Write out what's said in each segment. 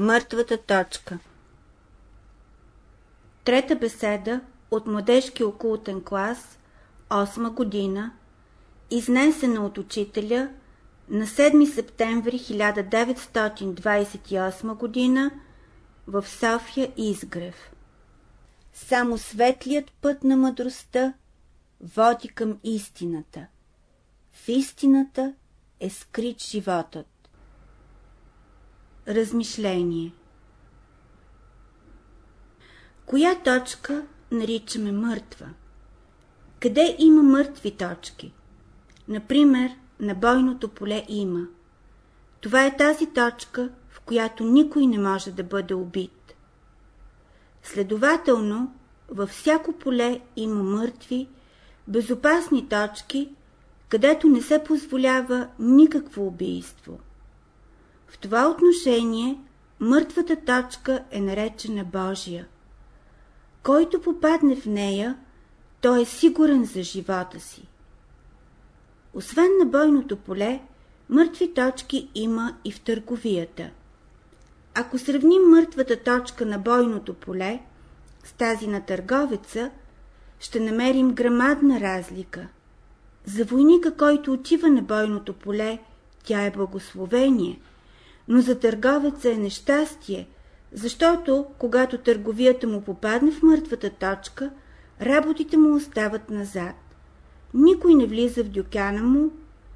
Мъртвата точка Трета беседа от младежки окултен клас, 8 година, изнесена от учителя на 7 септември 1928 година в София Изгрев. Само светлият път на мъдростта води към истината. В истината е скрит животът. Размишление Коя точка наричаме мъртва? Къде има мъртви точки? Например, на бойното поле има. Това е тази точка, в която никой не може да бъде убит. Следователно, във всяко поле има мъртви, безопасни точки, където не се позволява никакво убийство. В това отношение мъртвата точка е наречена Божия. Който попадне в нея, той е сигурен за живота си. Освен на бойното поле, мъртви точки има и в търговията. Ако сравним мъртвата точка на бойното поле с тази на търговеца, ще намерим грамадна разлика. За войника, който отива на бойното поле, тя е благословение, но за търговеца е нещастие, защото, когато търговията му попадне в мъртвата точка, работите му остават назад. Никой не влиза в дюкана му,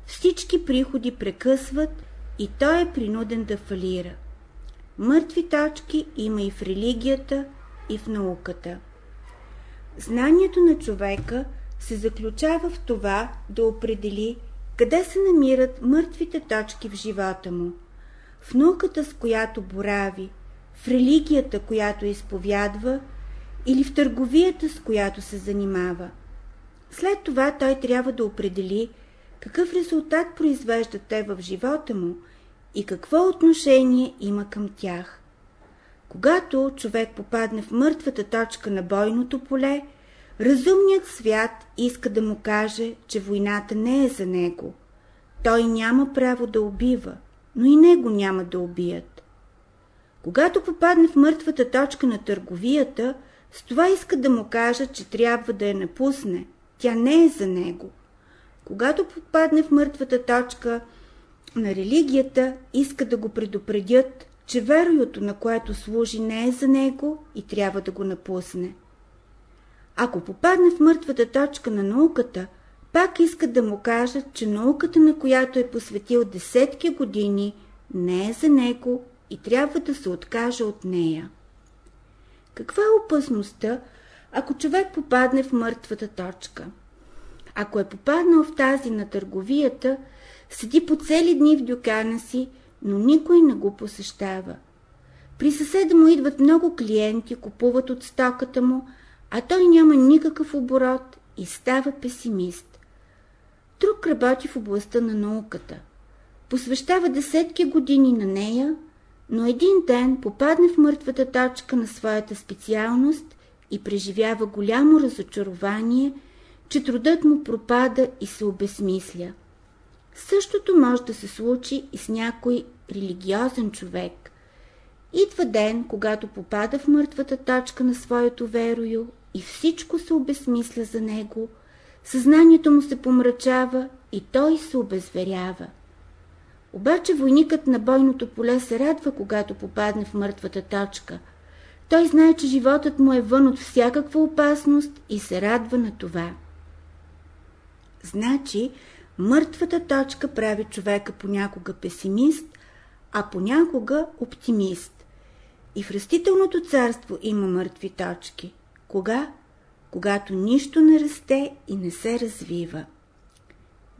всички приходи прекъсват и той е принуден да фалира. Мъртви точки има и в религията, и в науката. Знанието на човека се заключава в това да определи къде се намират мъртвите точки в живота му. В науката, с която борави, в религията, която изповядва, или в търговията, с която се занимава. След това той трябва да определи какъв резултат произвеждат те в живота му и какво отношение има към тях. Когато човек попадне в мъртвата точка на бойното поле, разумният свят иска да му каже, че войната не е за него. Той няма право да убива, но и него няма да убият. Когато попадне в мъртвата точка на търговията, с това иска да му кажат, че трябва да я напусне. Тя не е за него. Когато попадне в мъртвата точка на религията, иска да го предупредят, че вероюто, на което служи, не е за него и трябва да го напусне. Ако попадне в мъртвата точка на науката, пак искат да му кажат, че науката, на която е посветил десетки години, не е за него и трябва да се откаже от нея. Каква е опасността, ако човек попадне в мъртвата точка? Ако е попаднал в тази на търговията, седи по цели дни в дюкана си, но никой не го посещава. При съседа му идват много клиенти, купуват от стоката му, а той няма никакъв оборот и става песимист. Друг работи в областта на науката. Посвещава десетки години на нея, но един ден попадне в мъртвата точка на своята специалност и преживява голямо разочарование, че трудът му пропада и се обесмисля. Същото може да се случи и с някой религиозен човек. Идва ден, когато попада в мъртвата точка на своето верою и всичко се обесмисля за него, съзнанието му се помрачава и той се обезверява. Обаче войникът на бойното поле се радва, когато попадне в мъртвата точка. Той знае, че животът му е вън от всякаква опасност и се радва на това. Значи, мъртвата точка прави човека понякога песимист, а понякога оптимист. И в растителното царство има мъртви точки. Кога? Когато нищо не расте и не се развива.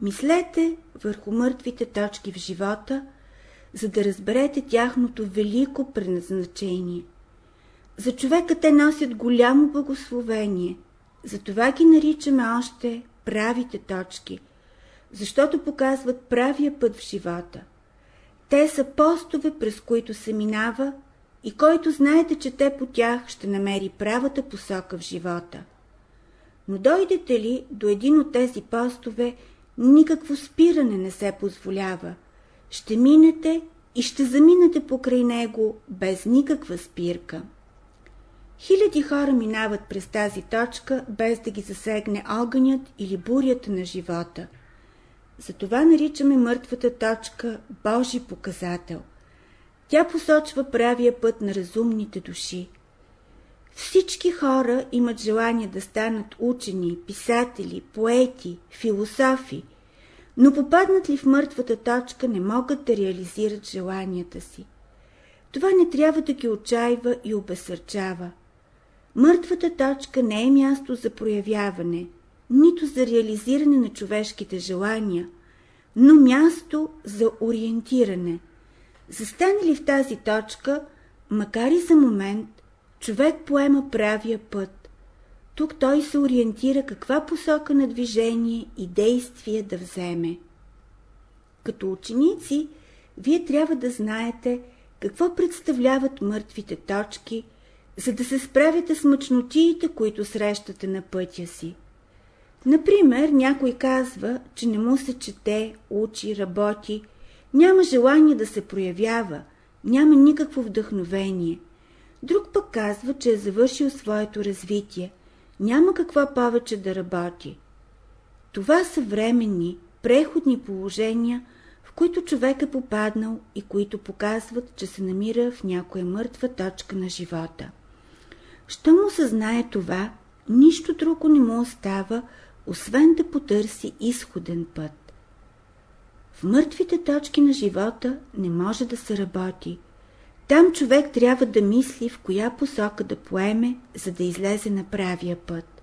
Мислете върху мъртвите точки в живота, за да разберете тяхното велико предназначение. За човека те носят голямо благословение, затова ги наричаме още правите точки, защото показват правия път в живота. Те са постове, през които се минава и който знаете, че те по тях ще намери правата посока в живота. Но дойдете ли до един от тези постове, никакво спиране не се позволява. Ще минете и ще заминете покрай него без никаква спирка. Хиляди хора минават през тази точка, без да ги засегне огънят или бурята на живота. Затова наричаме мъртвата точка Божи показател. Тя посочва правия път на разумните души. Всички хора имат желание да станат учени, писатели, поети, философи, но попаднат ли в мъртвата точка, не могат да реализират желанията си. Това не трябва да ги отчаива и обесърчава. Мъртвата точка не е място за проявяване, нито за реализиране на човешките желания, но място за ориентиране. Застане ли в тази точка, макар и за момент, човек поема правия път. Тук той се ориентира каква посока на движение и действие да вземе. Като ученици, вие трябва да знаете какво представляват мъртвите точки, за да се справите с мъчнотиите, които срещате на пътя си. Например, някой казва, че не му се чете, учи, работи, няма желание да се проявява, няма никакво вдъхновение. Друг пък казва, че е завършил своето развитие, няма какво повече да работи. Това са временни, преходни положения, в които човек е попаднал и които показват, че се намира в някоя мъртва точка на живота. Щом му съзнае това, нищо друго не му остава, освен да потърси изходен път. В мъртвите точки на живота не може да се работи. Там човек трябва да мисли в коя посока да поеме, за да излезе на правия път.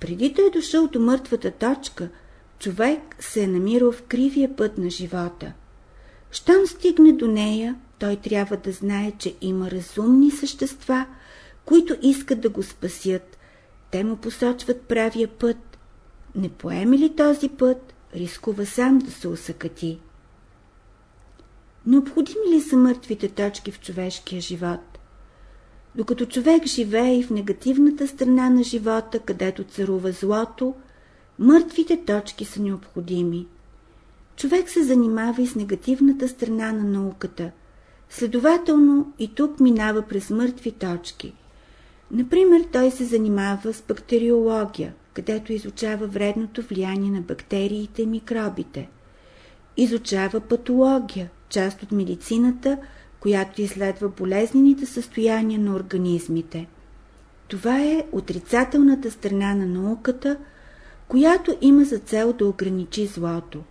Преди да е дошъл до мъртвата точка, човек се е намирал в кривия път на живота. Щом стигне до нея, той трябва да знае, че има разумни същества, които искат да го спасят. Те му посочват правия път. Не поеме ли този път, рискува сам да се усъкати. Необходими ли са мъртвите точки в човешкия живот? Докато човек живее и в негативната страна на живота, където царува злото, мъртвите точки са необходими. Човек се занимава и с негативната страна на науката. Следователно и тук минава през мъртви точки. Например, той се занимава с бактериология, където изучава вредното влияние на бактериите и микробите. Изучава патология, част от медицината, която изследва болезнените състояния на организмите. Това е отрицателната страна на науката, която има за цел да ограничи злото.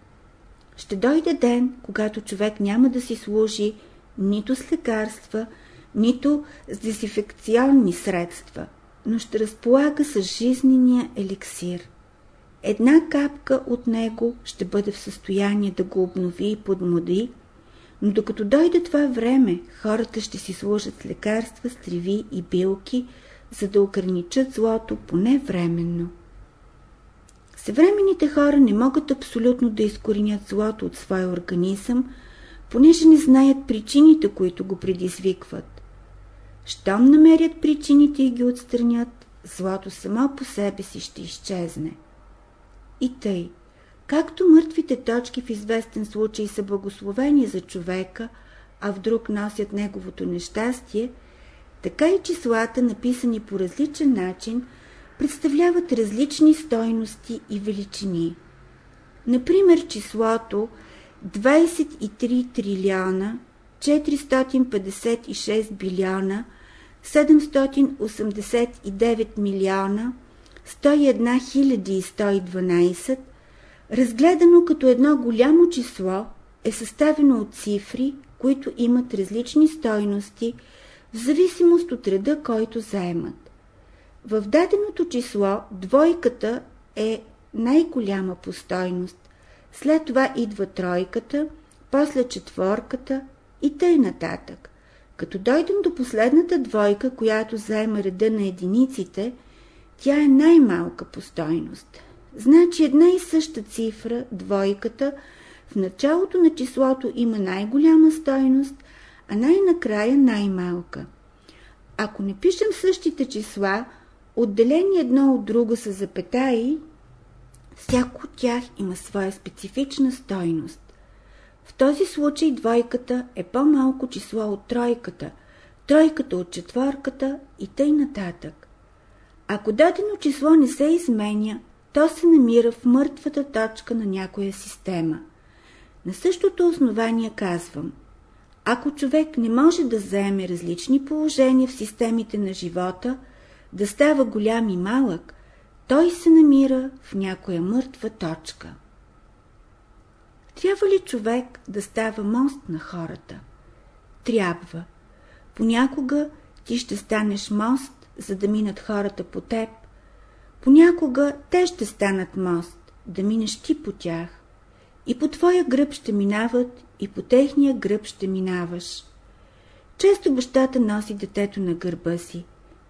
Ще дойде ден, когато човек няма да си служи нито с лекарства, нито с дезинфекционни средства, но ще разполага с жизнения еликсир. Една капка от него ще бъде в състояние да го обнови и подмоди, но докато дойде това време, хората ще си служат с лекарства, с треви и билки, за да ограничат злото поне временно. Съвременните хора не могат абсолютно да изкоренят злото от своя организъм, понеже не знаят причините, които го предизвикват. Щом намерят причините и ги отстранят, злото само по себе си ще изчезне. И тъй, Както мъртвите точки в известен случай са благословени за човека, а в друг носят неговото нещастие, така и числата, написани по различен начин, представляват различни стойности и величини. Например, числото 23 трилиона 456 билиона 789 милиона 101 112 разгледано като едно голямо число, е съставено от цифри, които имат различни стойности в зависимост от реда, който заемат. В даденото число двойката е най-голяма по стойност, след това идва тройката, после четворката и тъй нататък. Като дойдем до последната двойка, която заема реда на единиците, тя е най-малка по стойност. Значи една и съща цифра, двойката, в началото на числото има най-голяма стойност, а най-накрая най-малка. Ако не пишем същите числа, отделени едно от друго са запетаи, всяко от тях има своя специфична стойност. В този случай двойката е по-малко число от тройката, тройката от четворката и тъй нататък. Ако дадено число не се изменя, то се намира в мъртвата точка на някоя система. На същото основание казвам, ако човек не може да заеме различни положения в системите на живота, да става голям и малък, той се намира в някоя мъртва точка. Трябва ли човек да става мост на хората? Трябва. Понякога ти ще станеш мост, за да минат хората по теб. Понякога те ще станат мост, да минеш ти по тях. И по твоя гръб ще минават, и по техния гръб ще минаваш. Често бащата носи детето на гърба си.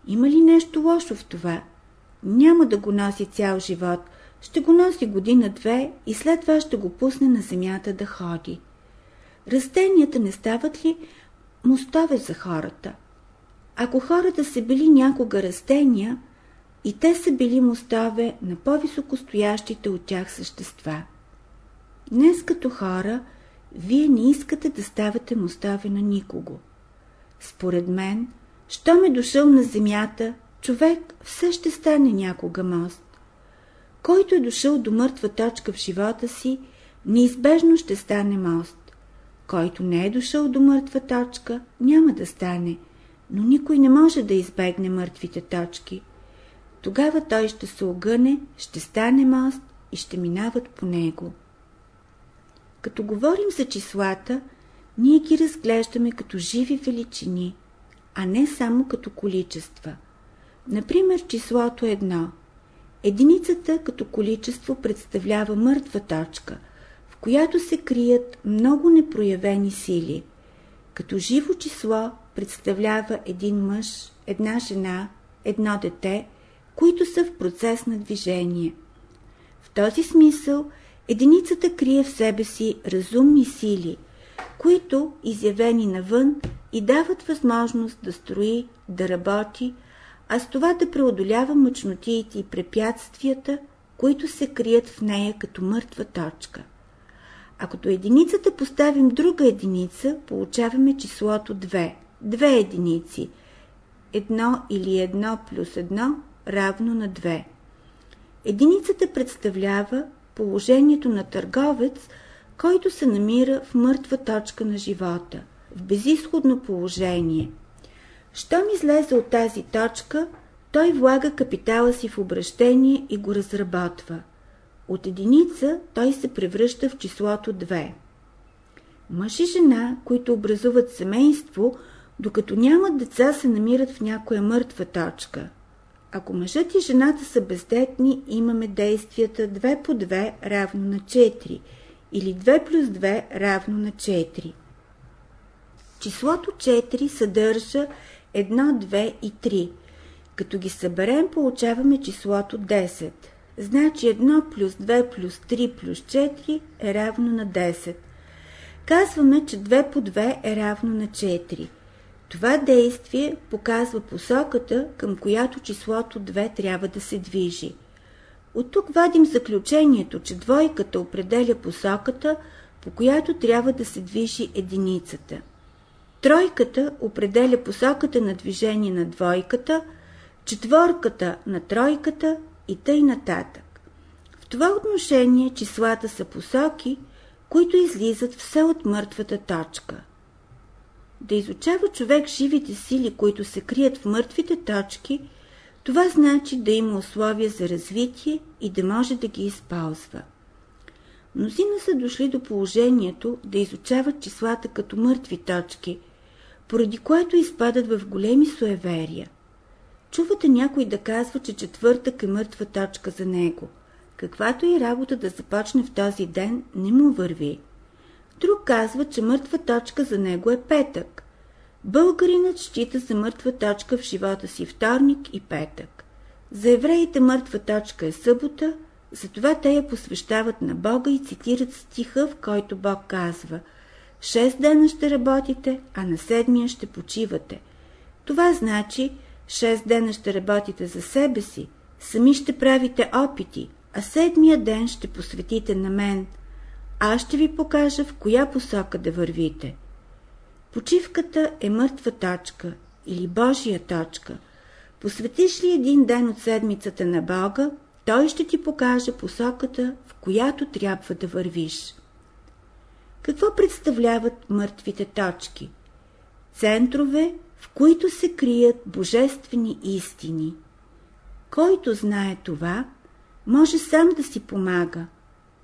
Има ли нещо лошо в това? Няма да го носи цял живот, ще го носи година-две и след това ще го пусне на земята да ходи. Растенията не стават ли мостове за хората? Ако хората са били някога растения, и те са били мостове на по-високостоящите от тях същества. Днес като хора, вие не искате да ставате мостове на никого. Според мен, щом е дошъл на земята, човек все ще стане някога мост. Който е дошъл до мъртва точка в живота си, неизбежно ще стане мост. Който не е дошъл до мъртва точка, няма да стане, но никой не може да избегне мъртвите точки. Тогава той ще се огъне, ще стане мост и ще минават по него. Като говорим за числата, ние ги разглеждаме като живи величини, а не само като количества. Например, числото едно. Единицата като количество представлява мъртва точка, в която се крият много непроявени сили. Като живо число представлява един мъж, една жена, едно дете, които са в процес на движение. В този смисъл единицата крие в себе си разумни сили, които, изявени навън, и дават възможност да строи, да работи, а с това да преодолява мъчнотиите и препятствията, които се крият в нея като мъртва точка. А единицата поставим друга единица, получаваме числото 2. Две единици. Едно или едно плюс едно равно на 2. Единицата представлява положението на търговец, който се намира в мъртва точка на живота, в безисходно положение – щом излезе от тази точка, той влага капитала си в обращение и го разработва. От единица той се превръща в числото 2. Мъж и жена, които образуват семейство, докато нямат деца, се намират в някоя мъртва точка. Ако мъжът и жената са бездетни, имаме действията 2 по 2 равно на 4 или 2 плюс 2 равно на 4. Числото 4 съдържа 1, 2 и 3. Като ги съберем, получаваме числото 10. Значи 1 плюс 2 плюс 3 плюс 4 е равно на 10. Казваме, че 2 по 2 е равно на 4. Това действие показва посоката, към която числото 2 трябва да се движи. От тук вадим заключението, че двойката определя посоката, по която трябва да се движи единицата. Тройката определя посоката на движение на двойката, четворката на тройката и тъй нататък. В това отношение числата са посоки, които излизат все от мъртвата точка. Да изучава човек живите сили, които се крият в мъртвите точки, това значи да има условия за развитие и да може да ги използва. Мнозина са дошли до положението да изучават числата като мъртви точки – поради което изпадат в големи суеверия. Чувате някой да казва, че четвъртък е мъртва точка за него. Каквато и работа да започне в този ден, не му върви. Друг казва, че мъртва точка за него е петък. Българинът счита за мъртва точка в живота си вторник и петък. За евреите мъртва точка е събота, затова те я посвещават на Бога и цитират стиха, в който Бог казва – Шест дена ще работите, а на седмия ще почивате. Това значи, шест дена ще работите за себе си, сами ще правите опити, а седмия ден ще посветите на мен. Аз ще ви покажа в коя посока да вървите. Почивката е мъртва точка или Божия точка. Посветиш ли един ден от седмицата на Бога, той ще ти покаже посоката, в която трябва да вървиш. Какво представляват мъртвите точки? Центрове, в които се крият божествени истини. Който знае това, може сам да си помага,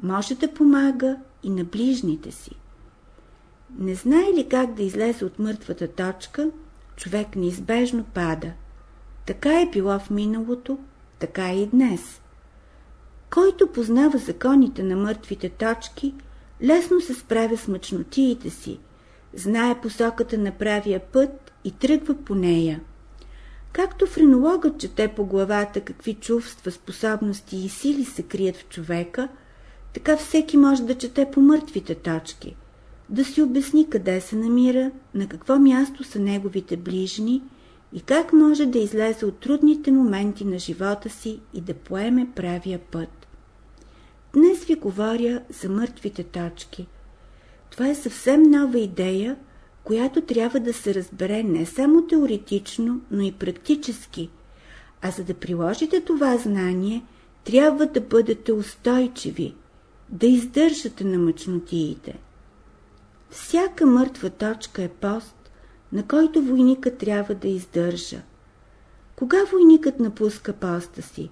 може да помага и на ближните си. Не знае ли как да излезе от мъртвата точка, човек неизбежно пада. Така е било в миналото, така и днес. Който познава законите на мъртвите точки, лесно се справя с мъчнотиите си, знае посоката на правия път и тръгва по нея. Както френологът чете по главата какви чувства, способности и сили се крият в човека, така всеки може да чете по мъртвите точки, да си обясни къде се намира, на какво място са неговите ближни и как може да излезе от трудните моменти на живота си и да поеме правия път. Днес ви говоря за мъртвите точки. Това е съвсем нова идея, която трябва да се разбере не само теоретично, но и практически. А за да приложите това знание, трябва да бъдете устойчиви, да издържате на мъчнотиите. Всяка мъртва точка е пост, на който войника трябва да издържа. Кога войникът напуска поста си?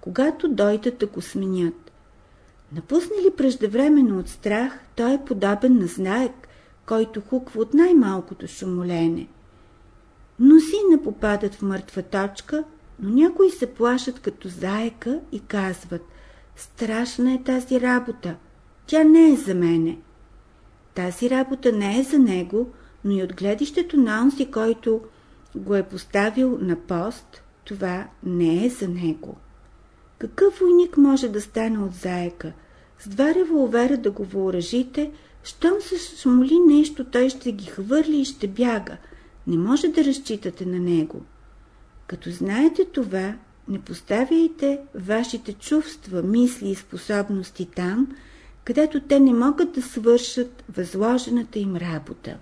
Когато дойдат да го сменят. Напусне ли преждевременно от страх, той е подобен на знаек, който хуква от най-малкото шумолене. Мнозина попадат в мъртва точка, но някои се плашат като заека и казват «Страшна е тази работа, тя не е за мене». Тази работа не е за него, но и от гледището на онзи, който го е поставил на пост, това не е за него. Какъв войник може да стане от заека? С два револвера да го въоръжите, щом се смоли нещо, той ще ги хвърли и ще бяга. Не може да разчитате на него. Като знаете това, не поставяйте вашите чувства, мисли и способности там, където те не могат да свършат възложената им работа.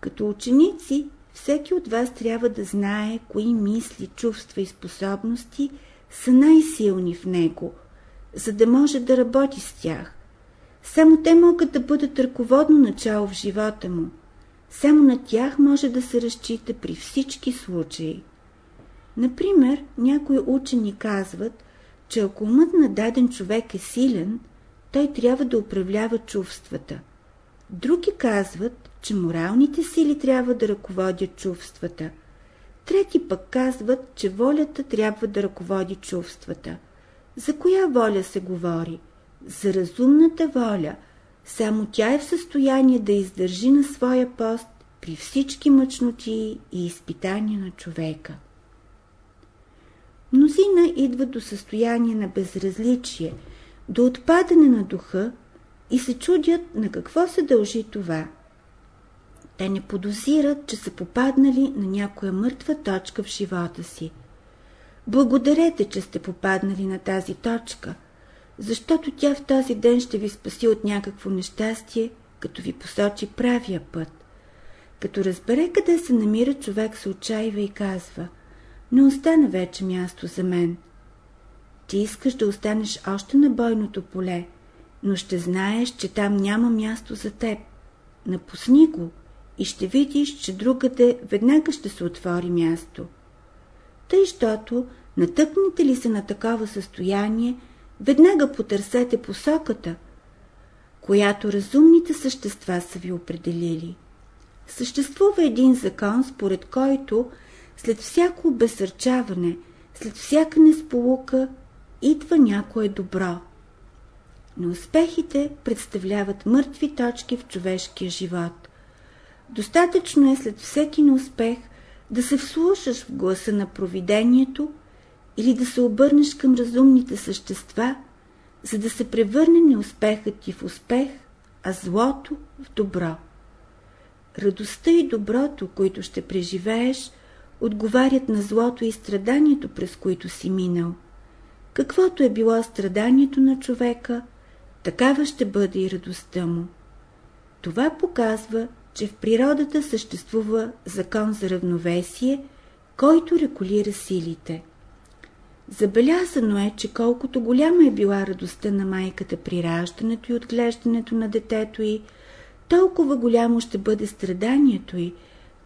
Като ученици, всеки от вас трябва да знае кои мисли, чувства и способности са най-силни в него, за да може да работи с тях. Само те могат да бъдат ръководно начало в живота му. Само на тях може да се разчита при всички случаи. Например, някои учени казват, че ако умът на даден човек е силен, той трябва да управлява чувствата. Други казват, че моралните сили трябва да ръководят чувствата. Трети пък казват, че волята трябва да ръководи чувствата. За коя воля се говори? За разумната воля. Само тя е в състояние да издържи на своя пост при всички мъчноти и изпитания на човека. Мнозина идват до състояние на безразличие, до отпадане на духа и се чудят на какво се дължи това. Те не подозират, че са попаднали на някоя мъртва точка в живота си. Благодарете, че сте попаднали на тази точка – защото тя в този ден ще ви спаси от някакво нещастие, като ви посочи правия път. Като разбере къде се намира, човек се отчаива и казва «Не остана вече място за мен». Ти искаш да останеш още на бойното поле, но ще знаеш, че там няма място за теб. Напусни го и ще видиш, че другаде веднага ще се отвори място. Тъй, щото, натъкнете ли се на такова състояние, веднага потърсете посоката, която разумните същества са ви определили. Съществува един закон, според който след всяко обесърчаване, след всяка несполука, идва някое добро. Но успехите представляват мъртви точки в човешкия живот. Достатъчно е след всеки неуспех да се вслушаш в гласа на провидението или да се обърнеш към разумните същества, за да се превърне неуспехът ти в успех, а злото в добро. Радостта и доброто, които ще преживееш, отговарят на злото и страданието, през които си минал. Каквото е било страданието на човека, такава ще бъде и радостта му. Това показва, че в природата съществува закон за равновесие, който регулира силите. Забелязано е, че колкото голяма е била радостта на майката при раждането и отглеждането на детето й, толкова голямо ще бъде страданието й,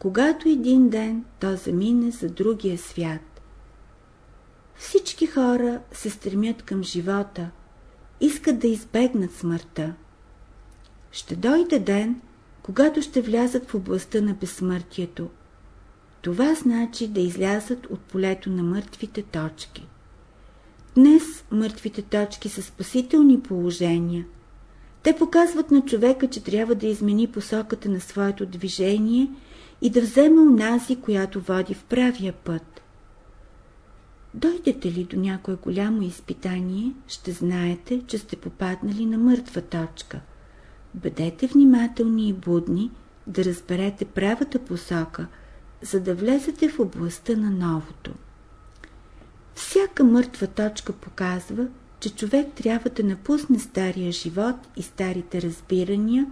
когато един ден то замине за другия свят. Всички хора се стремят към живота, искат да избегнат смъртта. Ще дойде ден, когато ще влязат в областта на безсмъртието. Това значи да излязат от полето на мъртвите точки. Днес мъртвите точки са спасителни положения. Те показват на човека, че трябва да измени посоката на своето движение и да вземе унази, която води в правия път. Дойдете ли до някое голямо изпитание, ще знаете, че сте попаднали на мъртва точка. Бъдете внимателни и будни да разберете правата посока, за да влезете в областта на новото. Всяка мъртва точка показва, че човек трябва да напусне стария живот и старите разбирания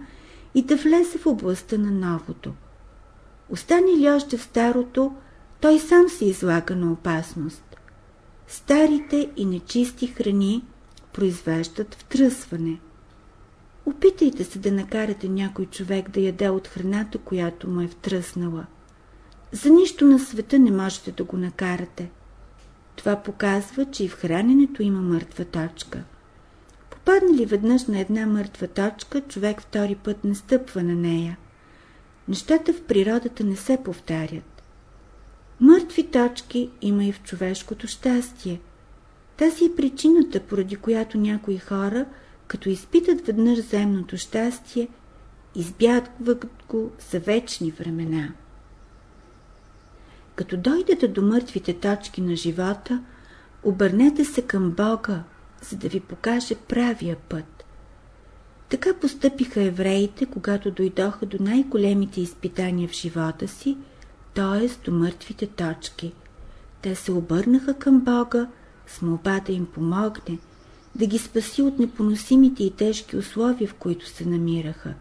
и да влезе в областта на новото. Остане ли още в старото, той сам се излага на опасност. Старите и нечисти храни произвеждат втръсване. Опитайте се да накарате някой човек да яде от храната, която му е втръснала. За нищо на света не можете да го накарате. Това показва, че и в храненето има мъртва точка. Попадне ли веднъж на една мъртва точка, човек втори път не стъпва на нея. Нещата в природата не се повтарят. Мъртви точки има и в човешкото щастие. Тази е причината, поради която някои хора, като изпитат веднъж земното щастие, избягват го за вечни времена. Като дойдете до мъртвите точки на живота, обърнете се към Бога, за да ви покаже правия път. Така постъпиха евреите, когато дойдоха до най-големите изпитания в живота си – т.е. до мъртвите точки. Те се обърнаха към Бога с молба да им помогне, да ги спаси от непоносимите и тежки условия, в които се намираха.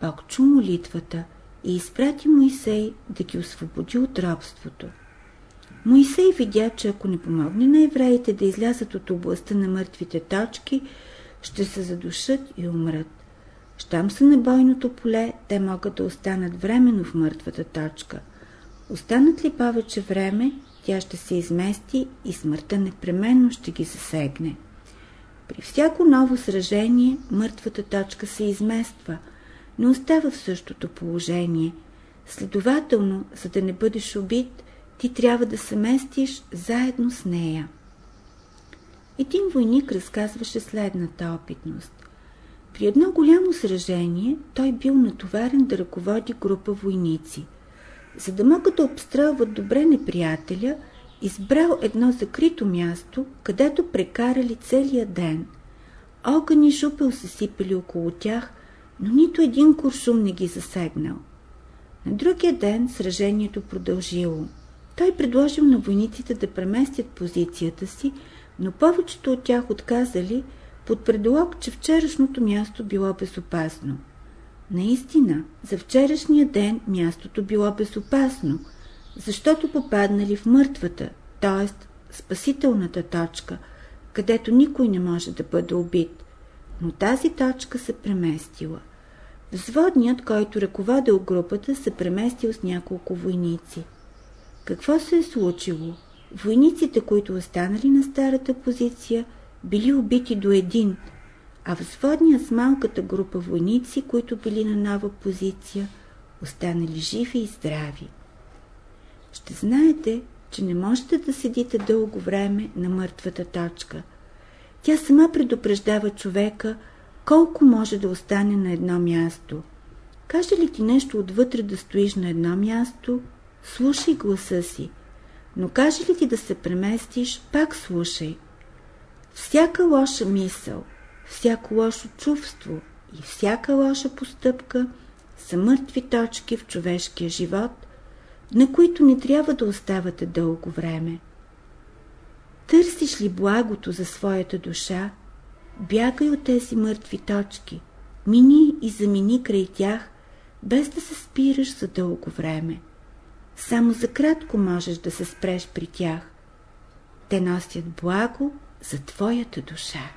Бог чу молитвата и изпрати Моисей да ги освободи от робството. Моисей видя, че ако не помогне на евреите да излязат от областта на мъртвите точки, ще се задушат и умрат. Щам са на бойното поле, те могат да останат временно в мъртвата точка. Останат ли повече време, тя ще се измести и смъртта непременно ще ги засегне. При всяко ново сражение мъртвата точка се измества, но остава в същото положение. Следователно, за да не бъдеш убит, ти трябва да се местиш заедно с нея. Един войник разказваше следната опитност. При едно голямо сражение той бил натоварен да ръководи група войници. За да могат да обстрелват добре неприятеля, избрал едно закрито място, където прекарали целия ден. Огън и жупел се сипели около тях, но нито един куршум не ги засегнал. На другия ден сражението продължило. Той предложил на войниците да преместят позицията си, но повечето от тях отказали – под предлог, че вчерашното място било безопасно. Наистина, за вчерашния ден мястото било безопасно, защото попаднали в мъртвата, т.е. спасителната точка, където никой не може да бъде убит. Но тази точка се преместила. Взводният, който ръководил групата, се преместил с няколко войници. Какво се е случило? Войниците, които останали на старата позиция – били убити до един, а взводният с малката група войници, които били на нова позиция, останали живи и здрави. Ще знаете, че не можете да седите дълго време на мъртвата точка. Тя сама предупреждава човека колко може да остане на едно място. Каже ли ти нещо отвътре да стоиш на едно място, слушай гласа си. Но каже ли ти да се преместиш, пак слушай – всяка лоша мисъл, всяко лошо чувство и всяка лоша постъпка са мъртви точки в човешкия живот, на които не трябва да оставате дълго време. Търсиш ли благото за своята душа, Бягай от тези мъртви точки, мини и замини край тях, без да се спираш за дълго време. Само за кратко можеш да се спреш при тях. Те носят благо за твоята душа.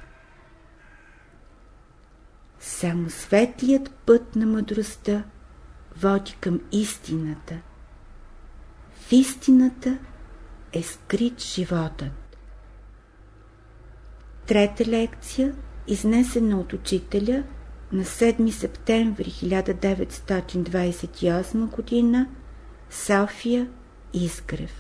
Само светлият път на мъдростта води към истината. В истината е скрит животът. Трета лекция, изнесена от учителя на 7 септември 1928 г. София Изгрев